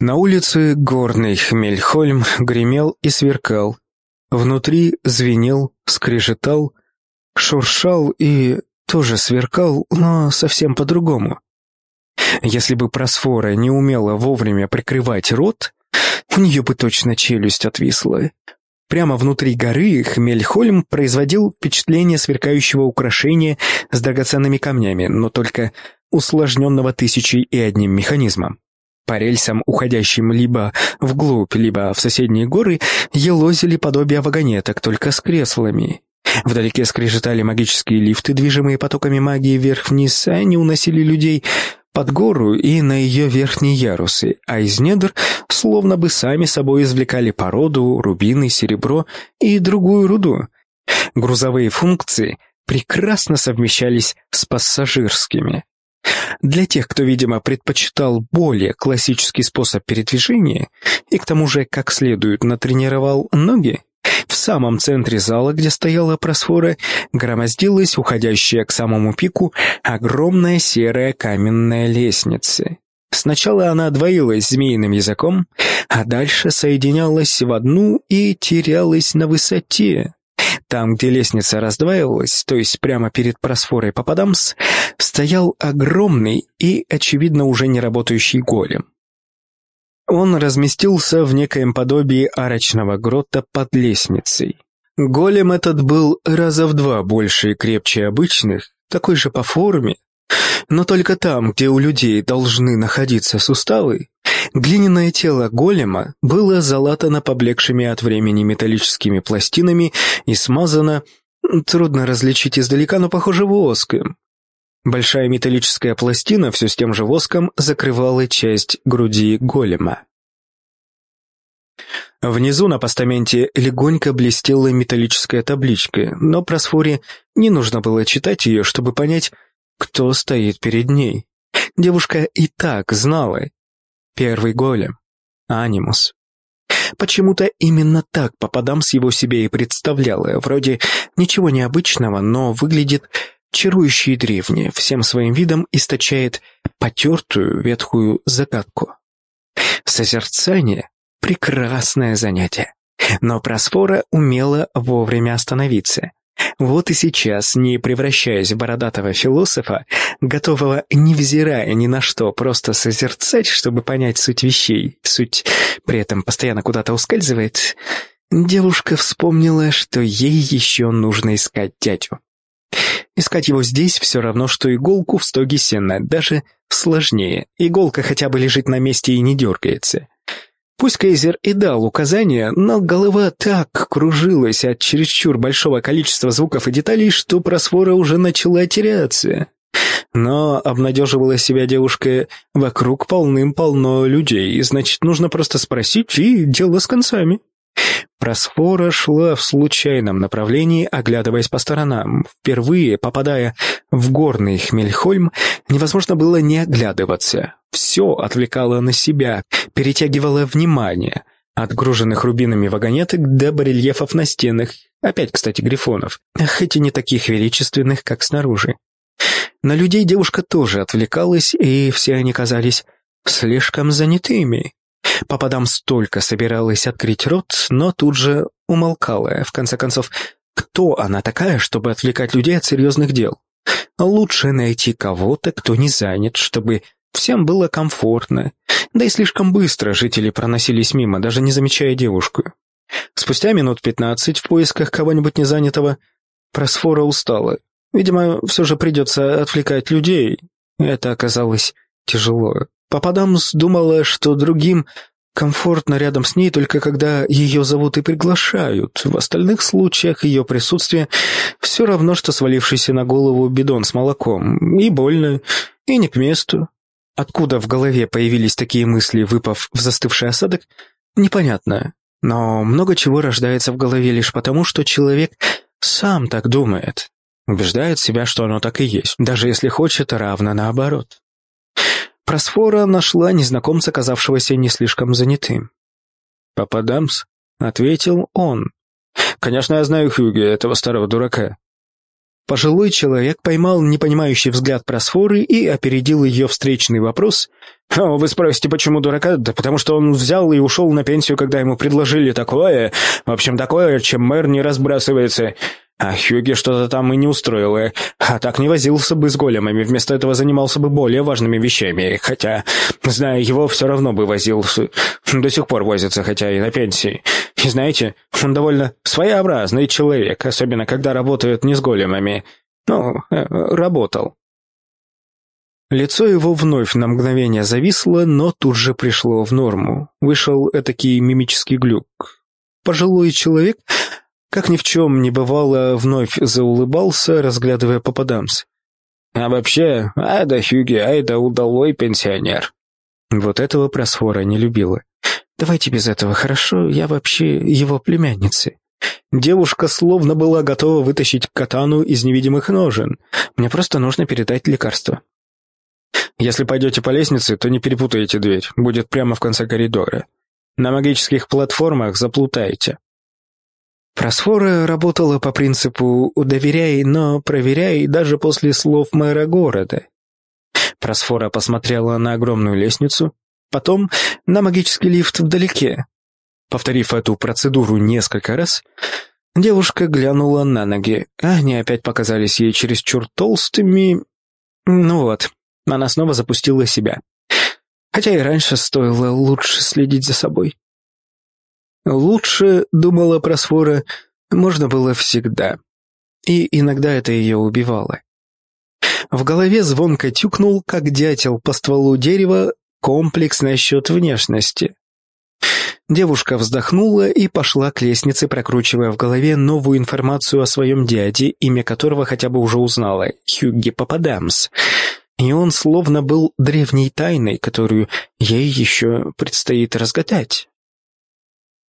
На улице горный Хмельхольм гремел и сверкал. Внутри звенел, скрежетал, шуршал и тоже сверкал, но совсем по-другому. Если бы просфора не умела вовремя прикрывать рот, у нее бы точно челюсть отвисла. Прямо внутри горы Хмельхольм производил впечатление сверкающего украшения с драгоценными камнями, но только усложненного тысячей и одним механизмом. По рельсам, уходящим либо вглубь, либо в соседние горы, елозили подобия вагонеток, только с креслами. Вдалеке скрежетали магические лифты, движимые потоками магии вверх-вниз, они уносили людей под гору и на ее верхние ярусы, а из недр словно бы сами собой извлекали породу, рубины, серебро и другую руду. Грузовые функции прекрасно совмещались с пассажирскими. Для тех, кто, видимо, предпочитал более классический способ передвижения и к тому же как следует натренировал ноги, в самом центре зала, где стояла просфора, громоздилась уходящая к самому пику огромная серая каменная лестница. Сначала она двоилась змеиным языком, а дальше соединялась в одну и терялась на высоте. Там, где лестница раздваивалась, то есть прямо перед просфорой Пападамс, стоял огромный и, очевидно, уже не работающий голем. Он разместился в некоем подобии арочного грота под лестницей. Голем этот был раза в два больше и крепче обычных, такой же по форме, но только там, где у людей должны находиться суставы, глиняное тело голема было залатано поблекшими от времени металлическими пластинами и смазано, трудно различить издалека, но похоже воском. Большая металлическая пластина все с тем же воском закрывала часть груди голема. Внизу на постаменте легонько блестела металлическая табличка, но Просфоре не нужно было читать ее, чтобы понять, кто стоит перед ней. Девушка и так знала. Первый голем. Анимус. Почему-то именно так Попадамс его себе и представляла. Вроде ничего необычного, но выглядит чарующе и древне, всем своим видом источает потертую ветхую загадку. Созерцание — прекрасное занятие. Но Просфора умела вовремя остановиться. Вот и сейчас, не превращаясь в бородатого философа, готового, невзирая ни на что, просто созерцать, чтобы понять суть вещей, суть при этом постоянно куда-то ускальзывает, девушка вспомнила, что ей еще нужно искать дядю. Искать его здесь все равно, что иголку в стоге сена, даже сложнее. Иголка хотя бы лежит на месте и не дергается. Пусть Кейзер и дал указания, но голова так кружилась от чересчур большого количества звуков и деталей, что просфора уже начала теряться. Но обнадеживала себя девушка, вокруг полным-полно людей, значит, нужно просто спросить, и дело с концами. Просфора шла в случайном направлении, оглядываясь по сторонам. Впервые, попадая в горный Хмельхольм, невозможно было не оглядываться. Все отвлекало на себя, перетягивало внимание. От груженных рубинами вагонеток до барельефов на стенах, опять, кстати, грифонов, хоть и не таких величественных, как снаружи. На людей девушка тоже отвлекалась, и все они казались слишком занятыми. Попадам столько собиралась открыть рот, но тут же умолкала. В конце концов, кто она такая, чтобы отвлекать людей от серьезных дел? Лучше найти кого-то, кто не занят, чтобы всем было комфортно. Да и слишком быстро жители проносились мимо, даже не замечая девушку. Спустя минут пятнадцать в поисках кого-нибудь незанятого Просфора устала. Видимо, все же придется отвлекать людей. Это оказалось тяжело. Попадамс думала, что другим комфортно рядом с ней только когда ее зовут и приглашают. В остальных случаях ее присутствие все равно, что свалившийся на голову бидон с молоком. И больно, и не к месту. Откуда в голове появились такие мысли, выпав в застывший осадок, непонятно. Но много чего рождается в голове лишь потому, что человек сам так думает. Убеждает себя, что оно так и есть, даже если хочет, равно наоборот. Просфора нашла незнакомца, казавшегося не слишком занятым. «Папа Дамс?» — ответил он. «Конечно, я знаю Хьюги, этого старого дурака». Пожилой человек поймал непонимающий взгляд Просфоры и опередил ее встречный вопрос «Ну, вы спросите, почему дурака? Да потому что он взял и ушел на пенсию, когда ему предложили такое. В общем, такое, чем мэр не разбрасывается. А Хьюги что-то там и не устроило. А так не возился бы с големами, вместо этого занимался бы более важными вещами. Хотя, зная его, все равно бы возился. До сих пор возится, хотя и на пенсии. И знаете, он довольно своеобразный человек, особенно когда работает не с големами. Ну, э, работал. Лицо его вновь на мгновение зависло, но тут же пришло в норму. Вышел этакий мимический глюк. Пожилой человек как ни в чем не бывало, вновь заулыбался, разглядывая попадамс. «А вообще, ай да Хьюги, ай да удалой пенсионер». Вот этого просфора не любила. «Давайте без этого, хорошо? Я вообще его племянница». Девушка словно была готова вытащить катану из невидимых ножен. Мне просто нужно передать лекарство. Если пойдете по лестнице, то не перепутаете дверь. Будет прямо в конце коридора. На магических платформах заплутаете. Просфора работала по принципу «доверяй, но проверяй» даже после слов мэра города. Просфора посмотрела на огромную лестницу, потом на магический лифт вдалеке. Повторив эту процедуру несколько раз, девушка глянула на ноги. Они опять показались ей чересчур толстыми. Ну вот, она снова запустила себя. Хотя и раньше стоило лучше следить за собой. Лучше, думала Просфора, можно было всегда. И иногда это ее убивало. В голове звонко тюкнул, как дятел по стволу дерева, комплекс насчет внешности. Девушка вздохнула и пошла к лестнице, прокручивая в голове новую информацию о своем дяде, имя которого хотя бы уже узнала — Хьюги Пападамс. И он словно был древней тайной, которую ей еще предстоит разгадать.